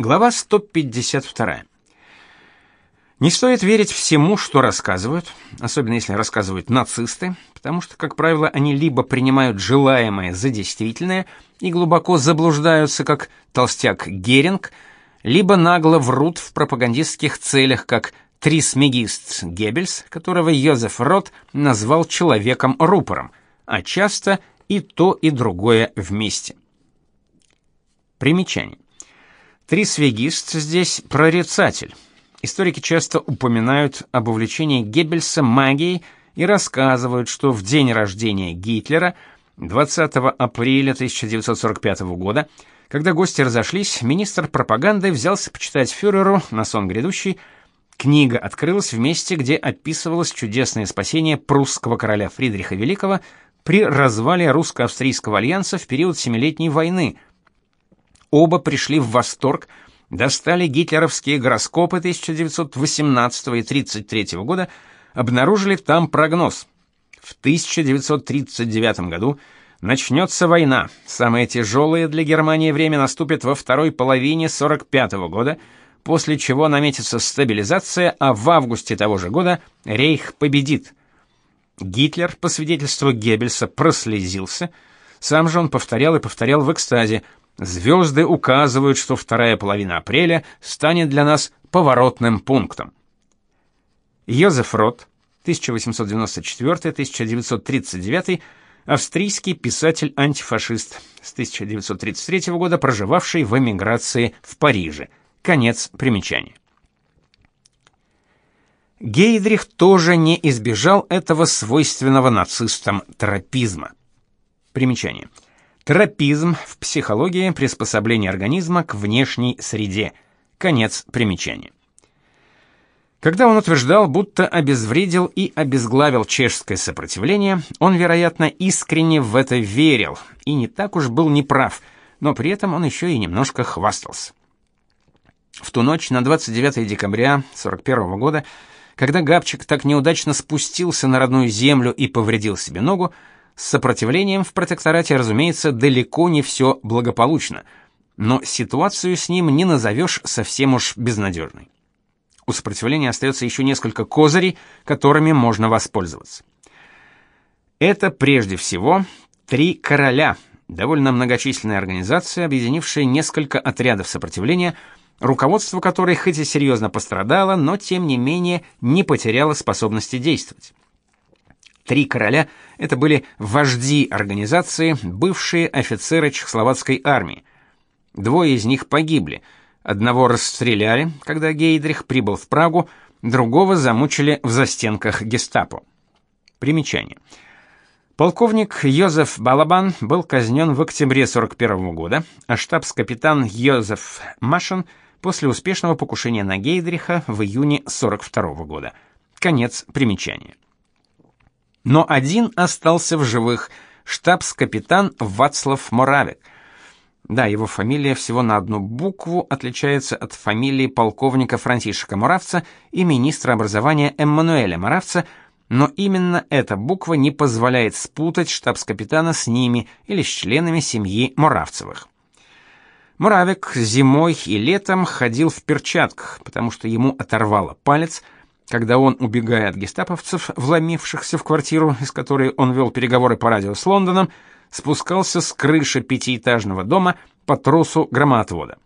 Глава 152. Не стоит верить всему, что рассказывают, особенно если рассказывают нацисты, потому что, как правило, они либо принимают желаемое за действительное и глубоко заблуждаются, как толстяк Геринг, либо нагло врут в пропагандистских целях, как трисмегист Геббельс, которого Йозеф Рот назвал человеком-рупором, а часто и то, и другое вместе. Примечание. Трисвегист здесь прорицатель. Историки часто упоминают об увлечении Геббельса магией и рассказывают, что в день рождения Гитлера, 20 апреля 1945 года, когда гости разошлись, министр пропаганды взялся почитать фюреру на сон грядущий. Книга открылась в месте, где описывалось чудесное спасение прусского короля Фридриха Великого при развале русско-австрийского альянса в период Семилетней войны – Оба пришли в восторг, достали гитлеровские гороскопы 1918 и 33 года, обнаружили там прогноз. В 1939 году начнется война. Самое тяжелое для Германии время наступит во второй половине 45 года, после чего наметится стабилизация, а в августе того же года Рейх победит. Гитлер, по свидетельству Геббельса, прослезился. Сам же он повторял и повторял в экстазе – Звезды указывают, что вторая половина апреля станет для нас поворотным пунктом. Йозеф Рот, 1894-1939, австрийский писатель-антифашист, с 1933 года проживавший в эмиграции в Париже. Конец примечания. Гейдрих тоже не избежал этого свойственного нацистам тропизма. Примечание. Тропизм в психологии приспособление организма к внешней среде. Конец примечания. Когда он утверждал, будто обезвредил и обезглавил чешское сопротивление, он, вероятно, искренне в это верил и не так уж был неправ, но при этом он еще и немножко хвастался. В ту ночь на 29 декабря 41 года, когда Габчик так неудачно спустился на родную землю и повредил себе ногу, с сопротивлением в протекторате, разумеется, далеко не все благополучно, но ситуацию с ним не назовешь совсем уж безнадежной. У сопротивления остается еще несколько козырей, которыми можно воспользоваться. Это прежде всего три короля, довольно многочисленная организация, объединившая несколько отрядов сопротивления, руководство которой хоть и серьезно пострадало, но тем не менее не потеряло способности действовать. Три короля это были вожди организации, бывшие офицеры чехословацкой армии. Двое из них погибли. Одного расстреляли, когда Гейдрих прибыл в Прагу, другого замучили в застенках Гестапо. Примечание. Полковник Йозеф Балабан был казнен в октябре 41 года, а штабс-капитан Йозеф Машин после успешного покушения на Гейдриха в июне 42 года. Конец примечания но один остался в живых штабс-капитан Вацлав Моравик. Да, его фамилия всего на одну букву отличается от фамилии полковника Франтишека Моравца и министра образования Эммануэля Моравца, но именно эта буква не позволяет спутать штабс-капитана с ними или с членами семьи Моравцевых. Моравик зимой и летом ходил в перчатках, потому что ему оторвало палец – когда он, убегая от гестаповцев, вломившихся в квартиру, из которой он вел переговоры по радио с Лондоном, спускался с крыши пятиэтажного дома по тросу громоотвода.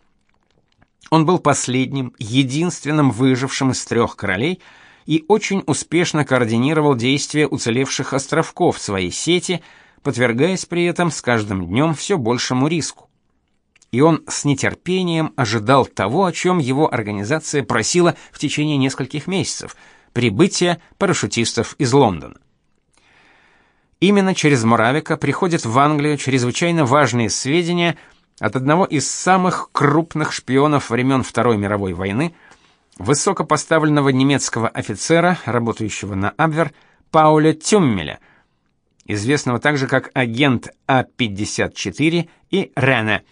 Он был последним, единственным выжившим из трех королей и очень успешно координировал действия уцелевших островков своей сети, подвергаясь при этом с каждым днем все большему риску и он с нетерпением ожидал того, о чем его организация просила в течение нескольких месяцев прибытия парашютистов из Лондона. Именно через Моравика приходят в Англию чрезвычайно важные сведения от одного из самых крупных шпионов времен Второй мировой войны, высокопоставленного немецкого офицера, работающего на Абвер, Пауля Тюммеля, известного также как агент А-54 и Рене,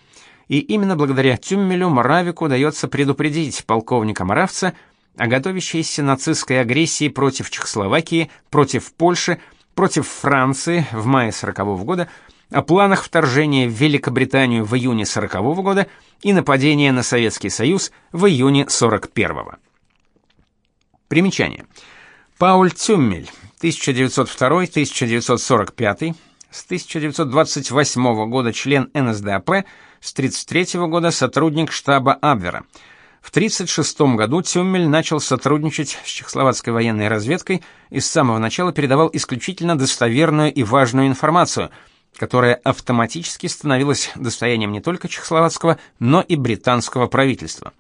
и именно благодаря Тюммелю Моравику удается предупредить полковника Моравца о готовящейся нацистской агрессии против Чехословакии, против Польши, против Франции в мае 40 -го года о планах вторжения в Великобританию в июне 40 -го года и нападения на Советский Союз в июне 41 -го. Примечание. Пауль Цюммель, 1902-1945, с 1928 года член НСДАП, с 1933 года сотрудник штаба Абвера. В 1936 году Тюммель начал сотрудничать с чехословацкой военной разведкой и с самого начала передавал исключительно достоверную и важную информацию, которая автоматически становилась достоянием не только чехословацкого, но и британского правительства.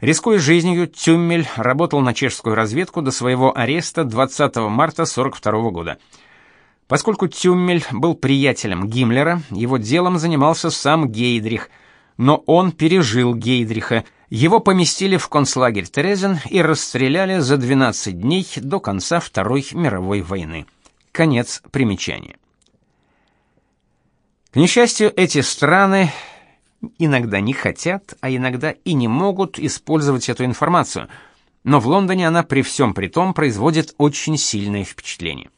Рискуя жизнью, Тюммель работал на чешскую разведку до своего ареста 20 марта 1942 года. Поскольку Тюммель был приятелем Гиммлера, его делом занимался сам Гейдрих, но он пережил Гейдриха. Его поместили в концлагерь Терезин и расстреляли за 12 дней до конца Второй мировой войны. Конец примечания. К несчастью, эти страны иногда не хотят, а иногда и не могут использовать эту информацию, но в Лондоне она при всем при том производит очень сильное впечатление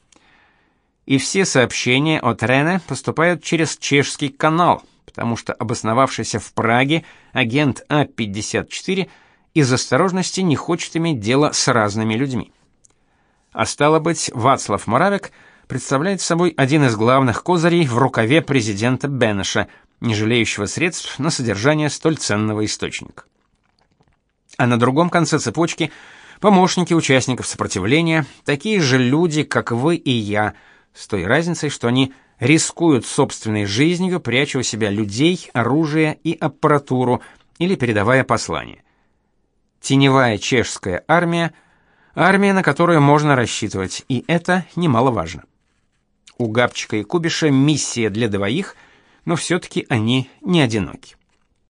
и все сообщения от Рене поступают через чешский канал, потому что обосновавшийся в Праге агент А54 из осторожности не хочет иметь дело с разными людьми. А стало быть, Вацлав Моравик представляет собой один из главных козырей в рукаве президента Бенеша, не жалеющего средств на содержание столь ценного источника. А на другом конце цепочки помощники участников сопротивления, такие же люди, как вы и я – с той разницей, что они рискуют собственной жизнью, пряча у себя людей, оружие и аппаратуру или передавая послание. Теневая чешская армия армия, на которую можно рассчитывать, и это немаловажно. У Габчика и Кубиша миссия для двоих, но все таки они не одиноки.